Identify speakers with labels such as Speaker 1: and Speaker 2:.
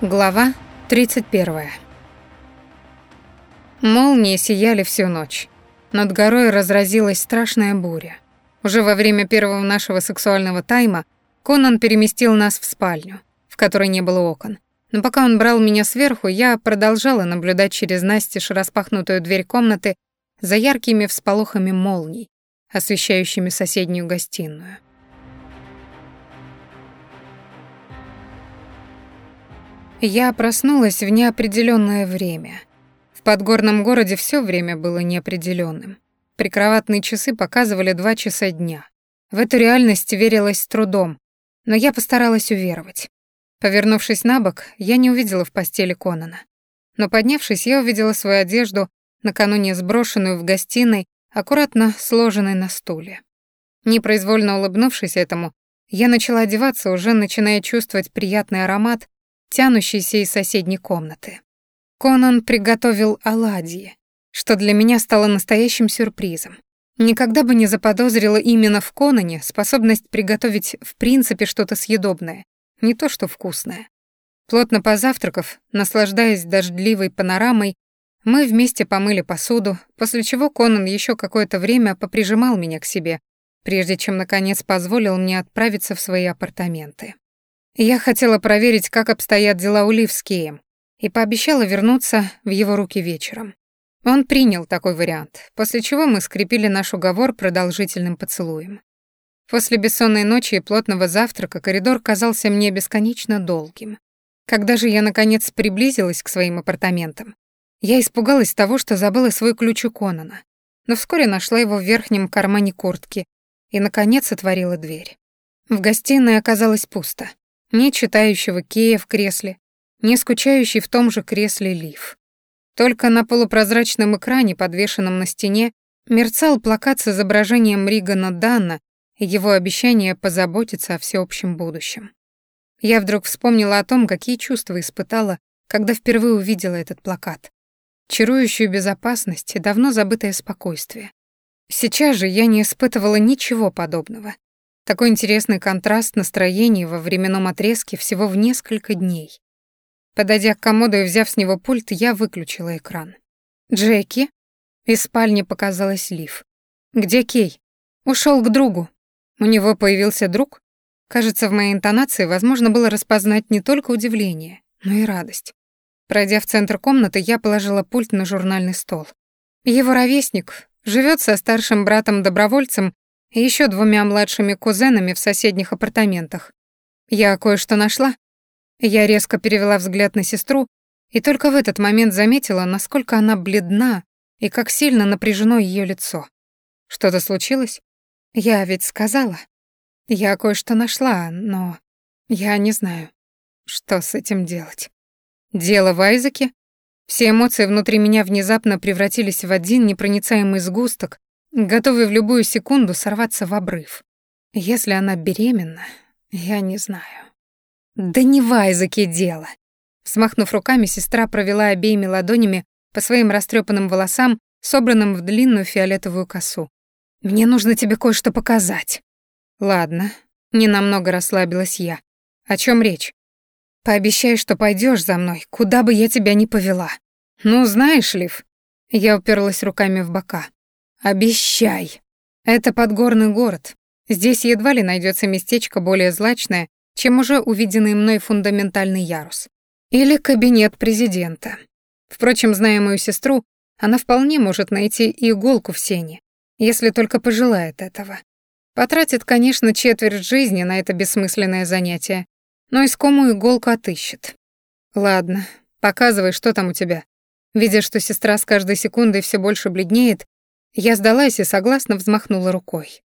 Speaker 1: Глава 31. Молнии сияли всю ночь. Над горой разразилась страшная буря. Уже во время первого нашего сексуального тайма Конан переместил нас в спальню, в которой не было окон. Но пока он брал меня сверху, я продолжала наблюдать через настежь распахнутую дверь комнаты за яркими всполохами молний, освещающими соседнюю гостиную. Я проснулась в неопределённое время. В подгорном городе всё время было неопределённым. Прикроватные часы показывали два часа дня. В эту реальность верилось с трудом, но я постаралась уверовать. Повернувшись на бок, я не увидела в постели Конана. Но поднявшись, я увидела свою одежду, накануне сброшенную в гостиной, аккуратно сложенной на стуле. Непроизвольно улыбнувшись этому, я начала одеваться, уже начиная чувствовать приятный аромат, тянущийся из соседней комнаты. Конан приготовил оладьи, что для меня стало настоящим сюрпризом. Никогда бы не заподозрила именно в Конане способность приготовить в принципе что-то съедобное, не то что вкусное. Плотно позавтракав, наслаждаясь дождливой панорамой, мы вместе помыли посуду, после чего Конан еще какое-то время поприжимал меня к себе, прежде чем, наконец, позволил мне отправиться в свои апартаменты. Я хотела проверить, как обстоят дела у Лив с Кеем, и пообещала вернуться в его руки вечером. Он принял такой вариант, после чего мы скрепили наш уговор продолжительным поцелуем. После бессонной ночи и плотного завтрака коридор казался мне бесконечно долгим. Когда же я, наконец, приблизилась к своим апартаментам, я испугалась того, что забыла свой ключ у Конана, но вскоре нашла его в верхнем кармане куртки и, наконец, отворила дверь. В гостиной оказалось пусто. Ни читающего Кея в кресле, ни скучающий в том же кресле Лив. Только на полупрозрачном экране, подвешенном на стене, мерцал плакат с изображением Ригана Данна и его обещание позаботиться о всеобщем будущем. Я вдруг вспомнила о том, какие чувства испытала, когда впервые увидела этот плакат. Чарующую безопасность и давно забытое спокойствие. Сейчас же я не испытывала ничего подобного. Такой интересный контраст настроений во временном отрезке всего в несколько дней. Подойдя к комоду и взяв с него пульт, я выключила экран. «Джеки?» Из спальни показалась Лив. «Где Кей?» Ушел к другу». «У него появился друг?» Кажется, в моей интонации возможно было распознать не только удивление, но и радость. Пройдя в центр комнаты, я положила пульт на журнальный стол. Его ровесник живет со старшим братом-добровольцем и еще двумя младшими кузенами в соседних апартаментах. Я кое-что нашла. Я резко перевела взгляд на сестру и только в этот момент заметила, насколько она бледна и как сильно напряжено ее лицо. Что-то случилось? Я ведь сказала. Я кое-что нашла, но я не знаю, что с этим делать. Дело в Айзеке? Все эмоции внутри меня внезапно превратились в один непроницаемый сгусток, готовый в любую секунду сорваться в обрыв. Если она беременна, я не знаю. Да не в Айзеке дело. Смахнув руками, сестра провела обеими ладонями по своим растрепанным волосам, собранным в длинную фиолетовую косу. «Мне нужно тебе кое-что показать». «Ладно», — ненамного расслабилась я. «О чем речь?» «Пообещай, что пойдешь за мной, куда бы я тебя ни повела». «Ну, знаешь, Лив...» Я уперлась руками в бока. Обещай. Это подгорный город. Здесь едва ли найдется местечко более злачное, чем уже увиденный мной фундаментальный ярус. Или кабинет президента. Впрочем, зная мою сестру, она вполне может найти иголку в сене, если только пожелает этого. Потратит, конечно, четверть жизни на это бессмысленное занятие, но искомую иголку отыщет. Ладно, показывай, что там у тебя. Видя, что сестра с каждой секундой все больше бледнеет, я сдалась и согласно взмахнула рукой.